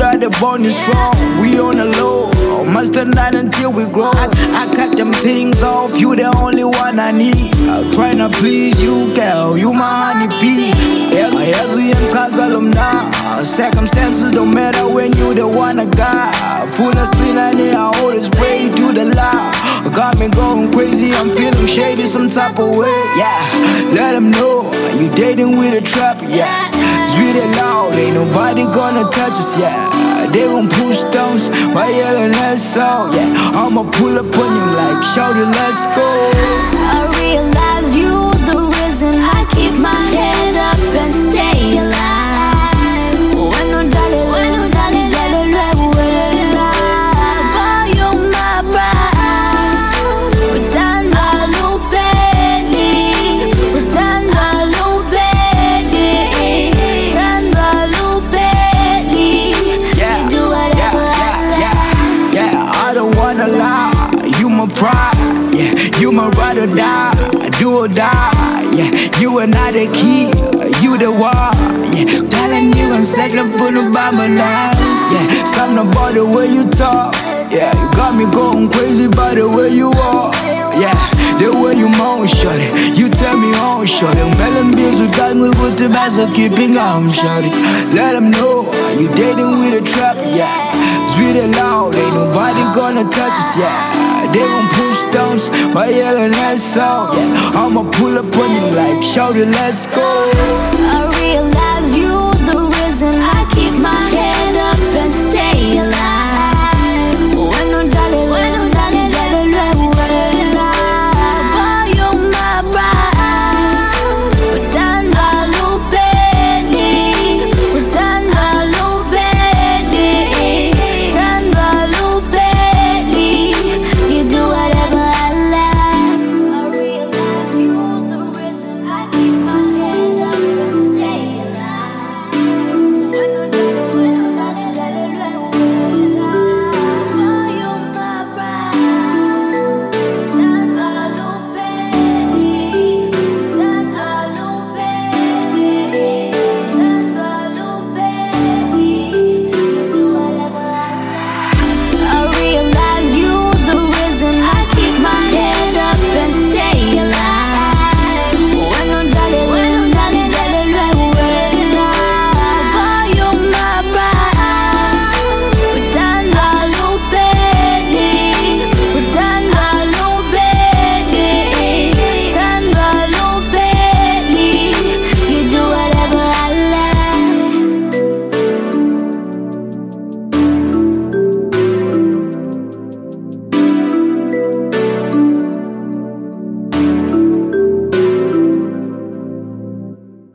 got the bond is strong. We on the low, must stand until we grow. I, I cut them things off, you the only one I need. I'm trying to please you, girl, you my honeybee. Yeah, as we in Kazalum now. Circumstances don't matter when you the one I got. Full of I need I always pray to the Lord. Got me going crazy, I'm feeling shady some type of way. Yeah, let them know you dating with a trap. Yeah, it's really loud, ain't nobody gonna touch us. Yeah, they won't push stones, my yelling that song. Yeah, I'ma pull up on you like, shout it, let's go. Wanna lie, you my pride. Yeah, you my ride or die, do or die. Yeah, you are not the key, you the wall. Yeah, telling you and settling for the my life. Yeah, something about the way you talk. Yeah, you got me going crazy by the way you walk. Yeah, the way you moan, shorty. You tell me on, shorty. Melon beans with guys with the best of keeping on, shorty. Let them know you dating with a trap, yeah. It's really loud, ain't nobody gonna touch us, yeah. They gon' push stones, my yelling that song, yeah. I'ma pull up on you like, shout it, let's go.